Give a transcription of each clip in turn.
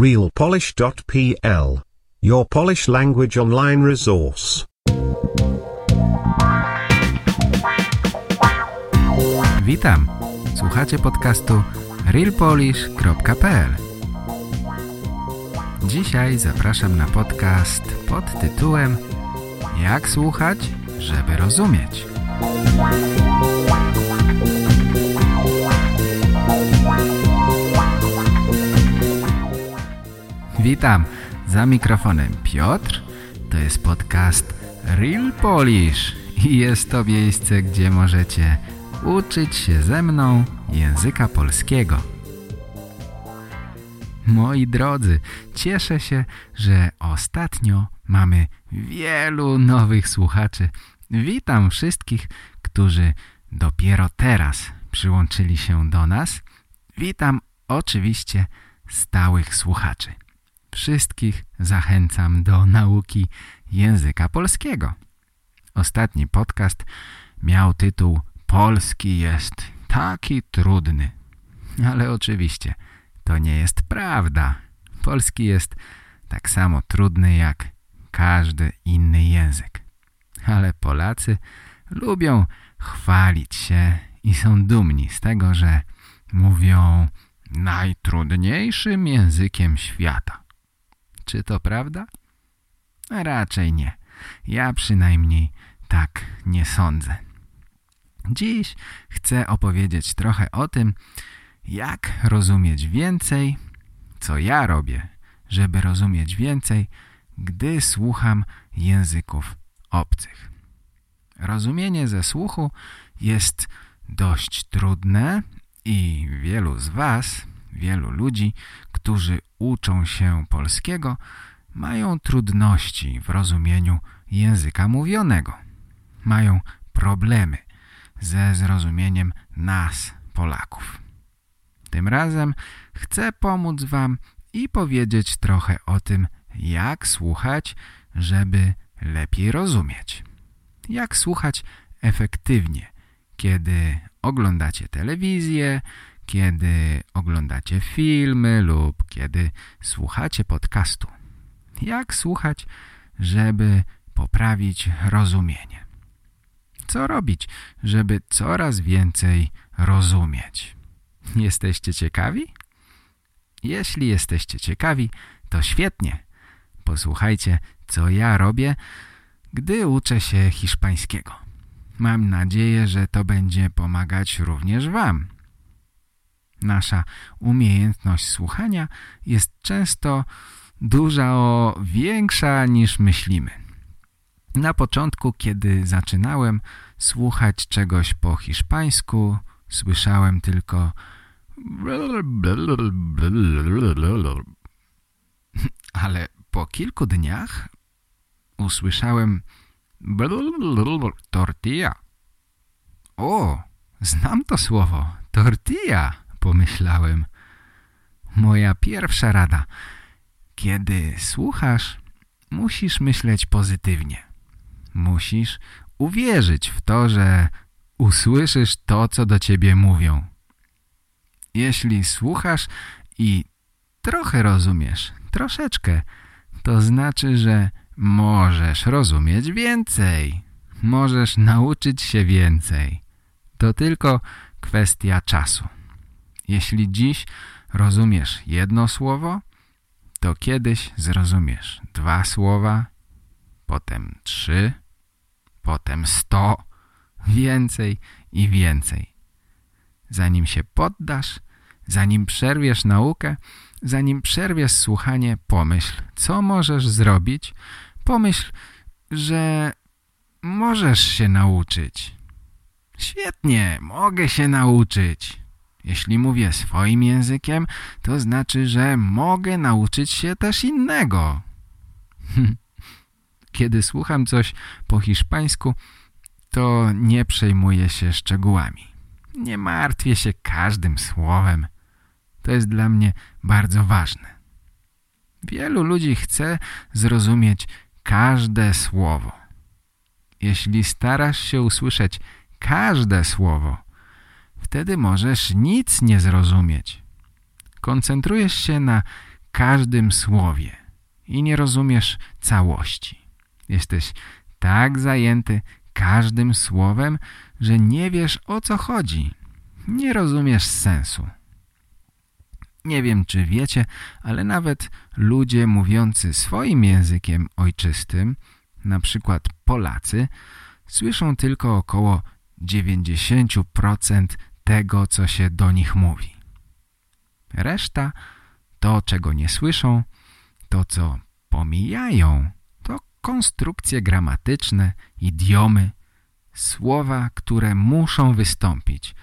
realpolish.pl. Your Polish language online resource. Witam. Słuchacie podcastu realpolish.pl. Dzisiaj zapraszam na podcast pod tytułem Jak słuchać, żeby rozumieć. Witam, za mikrofonem Piotr. To jest podcast Real Polish i jest to miejsce, gdzie możecie uczyć się ze mną języka polskiego. Moi drodzy, cieszę się, że ostatnio mamy wielu nowych słuchaczy. Witam wszystkich, którzy dopiero teraz przyłączyli się do nas. Witam oczywiście stałych słuchaczy. Wszystkich zachęcam do nauki języka polskiego. Ostatni podcast miał tytuł Polski jest taki trudny. Ale oczywiście to nie jest prawda. Polski jest tak samo trudny jak każdy inny język. Ale Polacy lubią chwalić się i są dumni z tego, że mówią najtrudniejszym językiem świata. Czy to prawda? Raczej nie. Ja przynajmniej tak nie sądzę. Dziś chcę opowiedzieć trochę o tym, jak rozumieć więcej, co ja robię, żeby rozumieć więcej, gdy słucham języków obcych. Rozumienie ze słuchu jest dość trudne i wielu z Was, wielu ludzi, którzy uczą się polskiego, mają trudności w rozumieniu języka mówionego. Mają problemy ze zrozumieniem nas, Polaków. Tym razem chcę pomóc Wam i powiedzieć trochę o tym, jak słuchać, żeby lepiej rozumieć. Jak słuchać efektywnie, kiedy oglądacie telewizję, kiedy oglądacie filmy lub kiedy słuchacie podcastu. Jak słuchać, żeby poprawić rozumienie? Co robić, żeby coraz więcej rozumieć? Jesteście ciekawi? Jeśli jesteście ciekawi, to świetnie. Posłuchajcie, co ja robię, gdy uczę się hiszpańskiego. Mam nadzieję, że to będzie pomagać również Wam. Nasza umiejętność słuchania jest często duża o większa niż myślimy. Na początku, kiedy zaczynałem słuchać czegoś po hiszpańsku, słyszałem tylko ale po kilku dniach usłyszałem tortilla. O, znam to słowo, tortilla, pomyślałem. Moja pierwsza rada. Kiedy słuchasz, musisz myśleć pozytywnie. Musisz uwierzyć w to, że usłyszysz to, co do ciebie mówią. Jeśli słuchasz i trochę rozumiesz, troszeczkę, to znaczy, że możesz rozumieć więcej. Możesz nauczyć się więcej. To tylko kwestia czasu. Jeśli dziś rozumiesz jedno słowo, to kiedyś zrozumiesz dwa słowa, potem trzy, potem sto, więcej i więcej. Zanim się poddasz, zanim przerwiesz naukę, zanim przerwiesz słuchanie, pomyśl, co możesz zrobić. Pomyśl, że możesz się nauczyć. Świetnie, mogę się nauczyć. Jeśli mówię swoim językiem, to znaczy, że mogę nauczyć się też innego. Kiedy słucham coś po hiszpańsku, to nie przejmuję się szczegółami. Nie martwię się każdym słowem. To jest dla mnie bardzo ważne. Wielu ludzi chce zrozumieć każde słowo. Jeśli starasz się usłyszeć każde słowo, wtedy możesz nic nie zrozumieć. Koncentrujesz się na każdym słowie i nie rozumiesz całości. Jesteś tak zajęty każdym słowem, że nie wiesz o co chodzi. Nie rozumiesz sensu. Nie wiem, czy wiecie, ale nawet ludzie mówiący swoim językiem ojczystym, na przykład Polacy, słyszą tylko około 90% tego, co się do nich mówi. Reszta, to czego nie słyszą, to co pomijają, to konstrukcje gramatyczne, idiomy, słowa, które muszą wystąpić,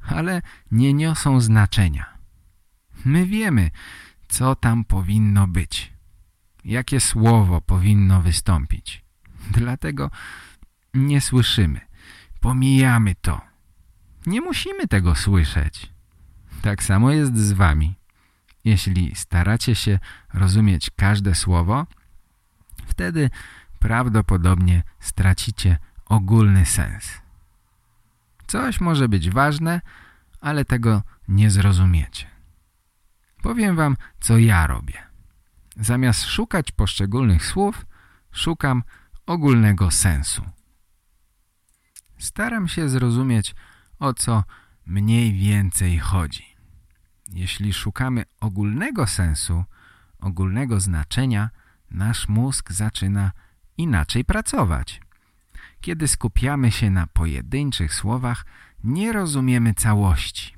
ale nie niosą znaczenia. My wiemy, co tam powinno być, jakie słowo powinno wystąpić. Dlatego nie słyszymy, pomijamy to. Nie musimy tego słyszeć. Tak samo jest z wami. Jeśli staracie się rozumieć każde słowo, wtedy prawdopodobnie stracicie ogólny sens. Coś może być ważne, ale tego nie zrozumiecie. Powiem wam, co ja robię. Zamiast szukać poszczególnych słów, szukam ogólnego sensu. Staram się zrozumieć, o co mniej więcej chodzi. Jeśli szukamy ogólnego sensu, ogólnego znaczenia, nasz mózg zaczyna inaczej pracować. Kiedy skupiamy się na pojedynczych słowach, nie rozumiemy całości.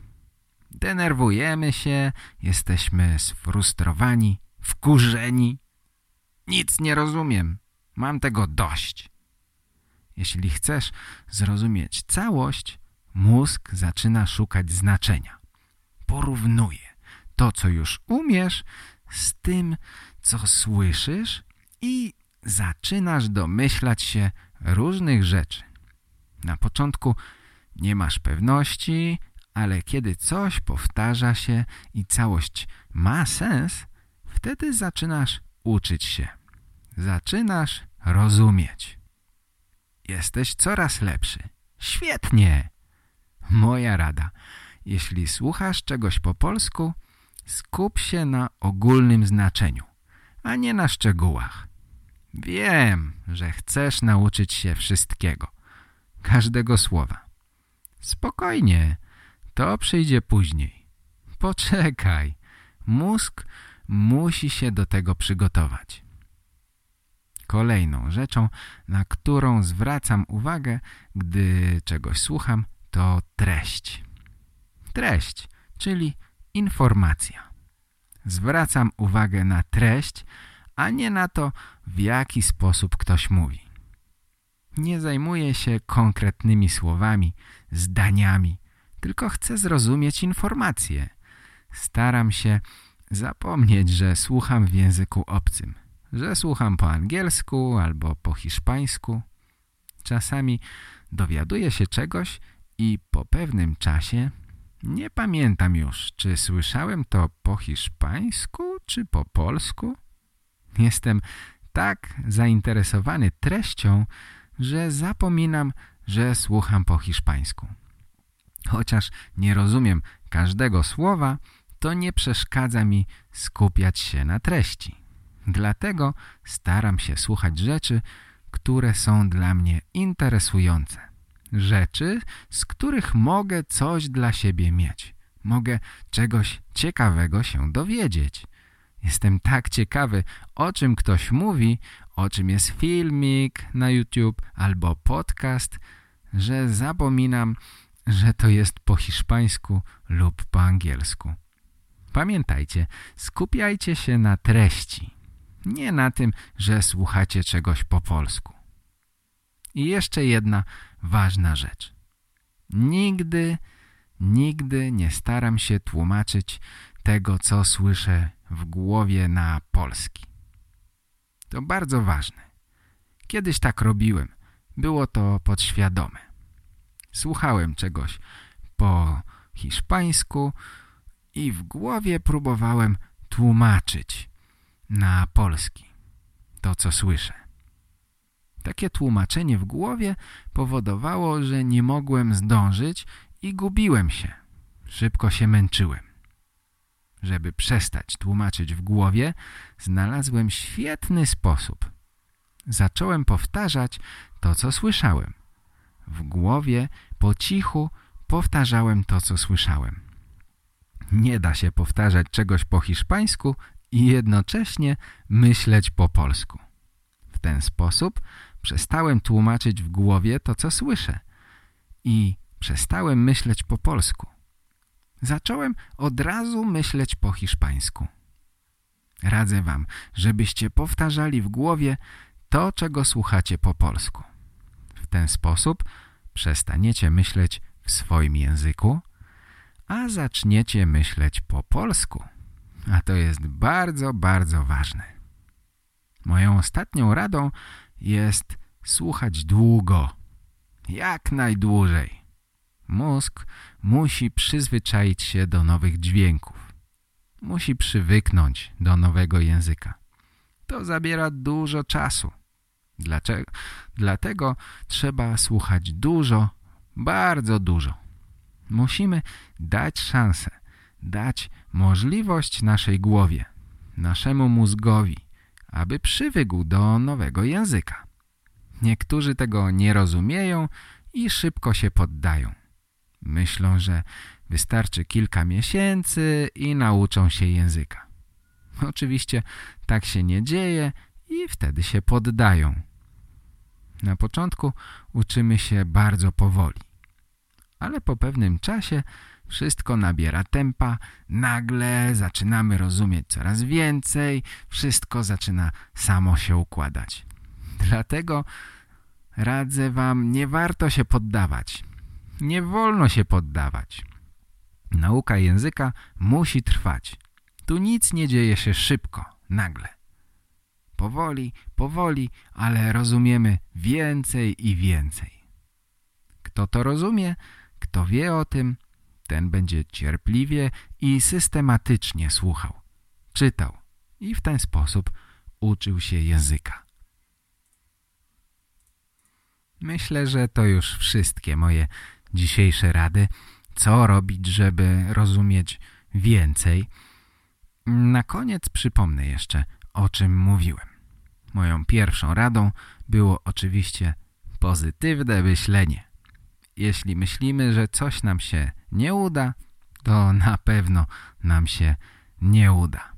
Denerwujemy się, jesteśmy sfrustrowani, wkurzeni. Nic nie rozumiem, mam tego dość. Jeśli chcesz zrozumieć całość, mózg zaczyna szukać znaczenia. Porównuje to, co już umiesz, z tym, co słyszysz i zaczynasz domyślać się różnych rzeczy. Na początku nie masz pewności, ale kiedy coś powtarza się i całość ma sens, wtedy zaczynasz uczyć się. Zaczynasz rozumieć. Jesteś coraz lepszy. Świetnie! Moja rada. Jeśli słuchasz czegoś po polsku, skup się na ogólnym znaczeniu, a nie na szczegółach. Wiem, że chcesz nauczyć się wszystkiego, każdego słowa. Spokojnie, to przyjdzie później. Poczekaj, mózg musi się do tego przygotować. Kolejną rzeczą, na którą zwracam uwagę, gdy czegoś słucham, to treść. Treść, czyli informacja. Zwracam uwagę na treść, a nie na to, w jaki sposób ktoś mówi. Nie zajmuję się konkretnymi słowami, zdaniami, tylko chcę zrozumieć informację. Staram się zapomnieć, że słucham w języku obcym, że słucham po angielsku albo po hiszpańsku. Czasami dowiaduję się czegoś i po pewnym czasie nie pamiętam już, czy słyszałem to po hiszpańsku, czy po polsku. Jestem tak zainteresowany treścią, że zapominam, że słucham po hiszpańsku. Chociaż nie rozumiem każdego słowa, to nie przeszkadza mi skupiać się na treści. Dlatego staram się słuchać rzeczy, które są dla mnie interesujące. Rzeczy, z których mogę coś dla siebie mieć. Mogę czegoś ciekawego się dowiedzieć. Jestem tak ciekawy, o czym ktoś mówi, o czym jest filmik na YouTube albo podcast, że zapominam, że to jest po hiszpańsku lub po angielsku. Pamiętajcie, skupiajcie się na treści, nie na tym, że słuchacie czegoś po polsku. I jeszcze jedna ważna rzecz. Nigdy, nigdy nie staram się tłumaczyć tego, co słyszę w głowie na polski. To bardzo ważne. Kiedyś tak robiłem. Było to podświadome. Słuchałem czegoś po hiszpańsku i w głowie próbowałem tłumaczyć na polski to, co słyszę. Takie tłumaczenie w głowie powodowało, że nie mogłem zdążyć i gubiłem się. Szybko się męczyłem. Żeby przestać tłumaczyć w głowie, znalazłem świetny sposób. Zacząłem powtarzać to, co słyszałem. W głowie po cichu powtarzałem to, co słyszałem. Nie da się powtarzać czegoś po hiszpańsku i jednocześnie myśleć po polsku. W ten sposób przestałem tłumaczyć w głowie to, co słyszę i przestałem myśleć po polsku. Zacząłem od razu myśleć po hiszpańsku. Radzę wam, żebyście powtarzali w głowie to, czego słuchacie po polsku. W ten sposób przestaniecie myśleć w swoim języku, a zaczniecie myśleć po polsku. A to jest bardzo, bardzo ważne. Moją ostatnią radą jest słuchać długo, jak najdłużej. Mózg musi przyzwyczaić się do nowych dźwięków. Musi przywyknąć do nowego języka. To zabiera dużo czasu. Dlaczego? Dlatego trzeba słuchać dużo, bardzo dużo. Musimy dać szansę, dać możliwość naszej głowie, naszemu mózgowi, aby przywykł do nowego języka. Niektórzy tego nie rozumieją i szybko się poddają. Myślą, że wystarczy kilka miesięcy i nauczą się języka. Oczywiście tak się nie dzieje i wtedy się poddają. Na początku uczymy się bardzo powoli, ale po pewnym czasie wszystko nabiera tempa, nagle zaczynamy rozumieć coraz więcej, wszystko zaczyna samo się układać. Dlatego radzę wam, nie warto się poddawać. Nie wolno się poddawać. Nauka języka musi trwać. Tu nic nie dzieje się szybko, nagle. Powoli, powoli, ale rozumiemy więcej i więcej. Kto to rozumie, kto wie o tym, ten będzie cierpliwie i systematycznie słuchał, czytał i w ten sposób uczył się języka. Myślę, że to już wszystkie moje dzisiejsze rady, co robić, żeby rozumieć więcej. Na koniec przypomnę jeszcze, o czym mówiłem. Moją pierwszą radą było oczywiście pozytywne myślenie. Jeśli myślimy, że coś nam się nie uda, to na pewno nam się nie uda.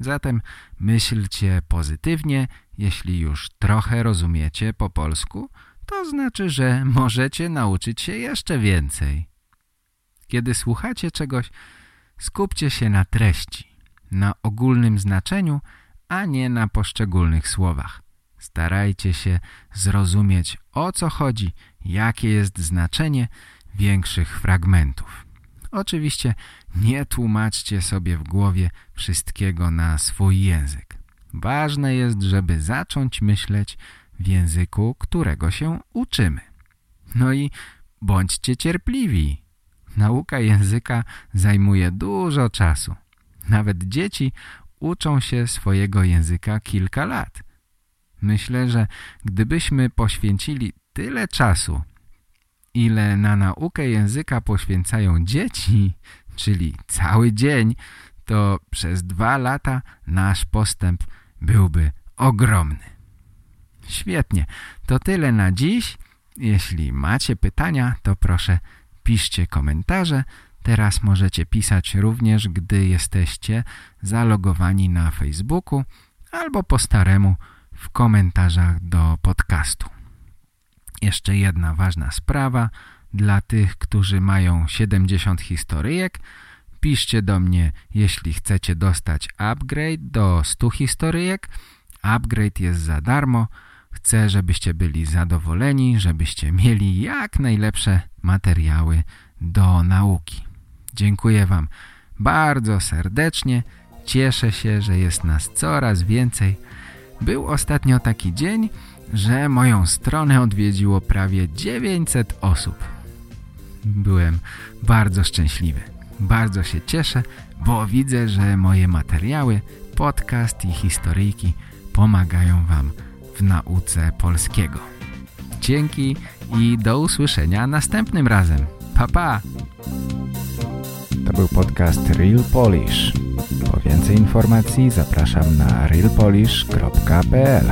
Zatem myślcie pozytywnie, jeśli już trochę rozumiecie po polsku, to znaczy, że możecie nauczyć się jeszcze więcej. Kiedy słuchacie czegoś, skupcie się na treści, na ogólnym znaczeniu, a nie na poszczególnych słowach. Starajcie się zrozumieć, o co chodzi, jakie jest znaczenie większych fragmentów. Oczywiście nie tłumaczcie sobie w głowie wszystkiego na swój język. Ważne jest, żeby zacząć myśleć w języku, którego się uczymy. No i bądźcie cierpliwi. Nauka języka zajmuje dużo czasu. Nawet dzieci uczą się swojego języka kilka lat. Myślę, że gdybyśmy poświęcili tyle czasu, ile na naukę języka poświęcają dzieci, czyli cały dzień, to przez dwa lata nasz postęp byłby ogromny. Świetnie, to tyle na dziś. Jeśli macie pytania, to proszę piszcie komentarze. Teraz możecie pisać również, gdy jesteście zalogowani na Facebooku albo po staremu w komentarzach do podcastu. Jeszcze jedna ważna sprawa dla tych, którzy mają 70 historyjek. Piszcie do mnie, jeśli chcecie dostać upgrade do 100 historyjek. Upgrade jest za darmo. Chcę, żebyście byli zadowoleni, żebyście mieli jak najlepsze materiały do nauki. Dziękuję Wam bardzo serdecznie. Cieszę się, że jest nas coraz więcej. Był ostatnio taki dzień, że moją stronę odwiedziło prawie 900 osób. Byłem bardzo szczęśliwy. Bardzo się cieszę, bo widzę, że moje materiały, podcast i historyjki pomagają Wam w nauce polskiego. Dzięki i do usłyszenia następnym razem. Pa, pa! To był podcast Real Polish. Po więcej informacji zapraszam na realpolish.pl